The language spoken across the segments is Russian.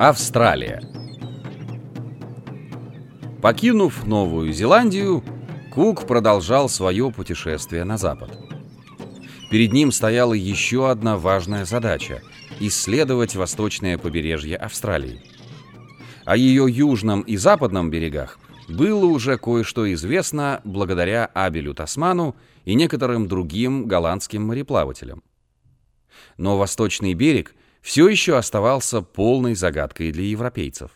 Австралия. Покинув Новую Зеландию, Кук продолжал свое путешествие на запад. Перед ним стояла еще одна важная задача – исследовать восточное побережье Австралии. О ее южном и западном берегах было уже кое-что известно благодаря Абелю Тасману и некоторым другим голландским мореплавателям. Но восточный берег – все еще оставался полной загадкой для европейцев.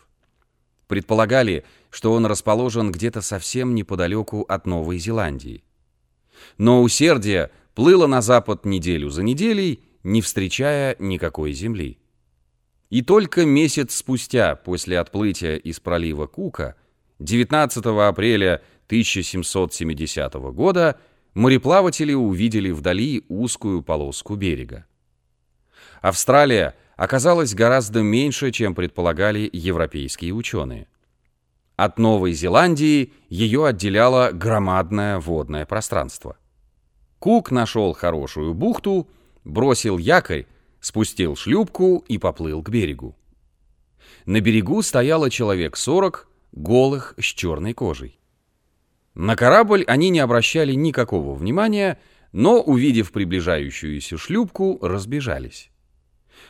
Предполагали, что он расположен где-то совсем неподалеку от Новой Зеландии. Но усердие плыло на запад неделю за неделей, не встречая никакой земли. И только месяц спустя после отплытия из пролива Кука, 19 апреля 1770 года, мореплаватели увидели вдали узкую полоску берега. Австралия оказалась гораздо меньше, чем предполагали европейские ученые. От Новой Зеландии ее отделяло громадное водное пространство. Кук нашел хорошую бухту, бросил якорь, спустил шлюпку и поплыл к берегу. На берегу стояло человек сорок, голых с черной кожей. На корабль они не обращали никакого внимания, но, увидев приближающуюся шлюпку, разбежались.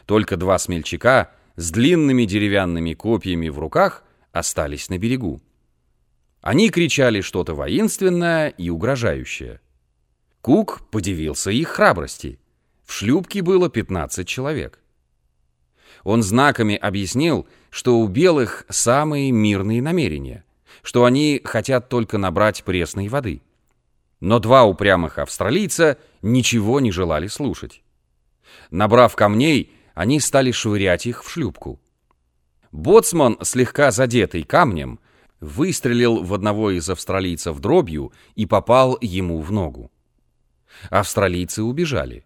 Только два смельчака с длинными деревянными копьями в руках остались на берегу. Они кричали что-то воинственное и угрожающее. Кук подивился их храбрости. В шлюпке было 15 человек. Он знаками объяснил, что у белых самые мирные намерения, что они хотят только набрать пресной воды. Но два упрямых австралийца ничего не желали слушать. Набрав камней, они стали швырять их в шлюпку. Боцман, слегка задетый камнем, выстрелил в одного из австралийцев дробью и попал ему в ногу. Австралийцы убежали.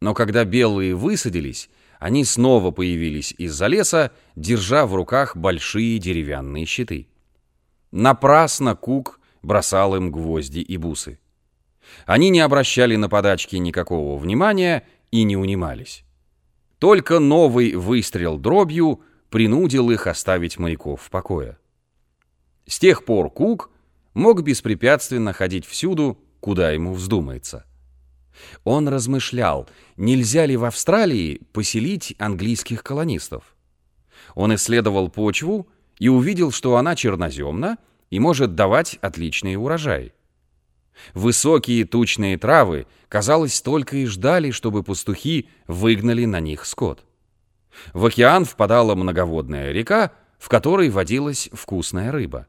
Но когда белые высадились, они снова появились из-за леса, держа в руках большие деревянные щиты. Напрасно Кук бросал им гвозди и бусы. Они не обращали на подачки никакого внимания и не унимались. Только новый выстрел дробью принудил их оставить моряков в покое. С тех пор Кук мог беспрепятственно ходить всюду, куда ему вздумается. Он размышлял, нельзя ли в Австралии поселить английских колонистов. Он исследовал почву и увидел, что она черноземна и может давать отличные урожаи. Высокие тучные травы, казалось, только и ждали, чтобы пастухи выгнали на них скот. В океан впадала многоводная река, в которой водилась вкусная рыба.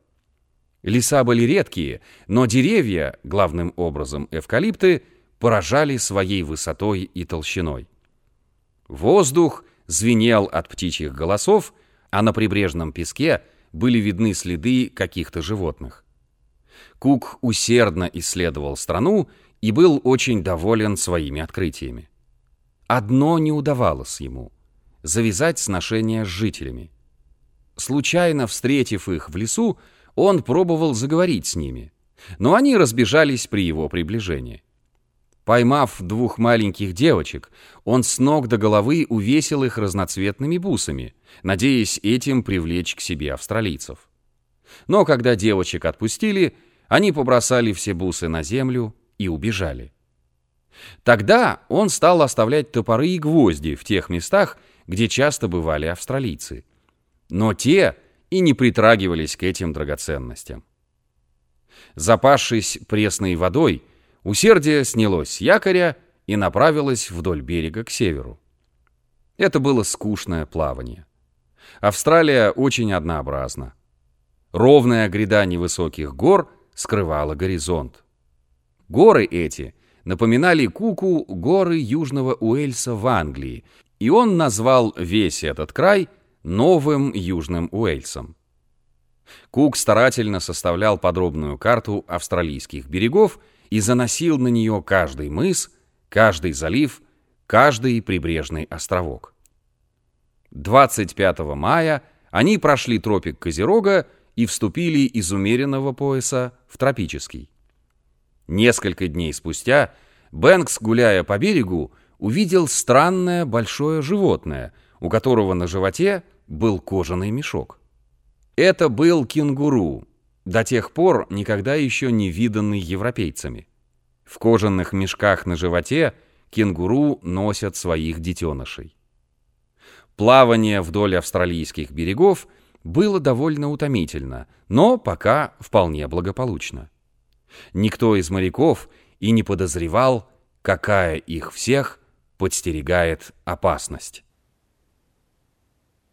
Леса были редкие, но деревья, главным образом эвкалипты, поражали своей высотой и толщиной. Воздух звенел от птичьих голосов, а на прибрежном песке были видны следы каких-то животных. Кук усердно исследовал страну и был очень доволен своими открытиями. Одно не удавалось ему — завязать сношения с жителями. Случайно встретив их в лесу, он пробовал заговорить с ними, но они разбежались при его приближении. Поймав двух маленьких девочек, он с ног до головы увесил их разноцветными бусами, надеясь этим привлечь к себе австралийцев. Но когда девочек отпустили, они побросали все бусы на землю и убежали. Тогда он стал оставлять топоры и гвозди в тех местах, где часто бывали австралийцы. Но те и не притрагивались к этим драгоценностям. Запавшись пресной водой, усердие снялось с якоря и направилось вдоль берега к северу. Это было скучное плавание. Австралия очень однообразна. Ровная гряда невысоких гор скрывала горизонт. Горы эти напоминали Куку горы Южного Уэльса в Англии, и он назвал весь этот край Новым Южным Уэльсом. Кук старательно составлял подробную карту австралийских берегов и заносил на нее каждый мыс, каждый залив, каждый прибрежный островок. 25 мая они прошли тропик Козерога и вступили из умеренного пояса в тропический. Несколько дней спустя Бэнкс, гуляя по берегу, увидел странное большое животное, у которого на животе был кожаный мешок. Это был кенгуру, до тех пор никогда еще не виданный европейцами. В кожаных мешках на животе кенгуру носят своих детенышей. Плавание вдоль австралийских берегов было довольно утомительно, но пока вполне благополучно. Никто из моряков и не подозревал, какая их всех подстерегает опасность.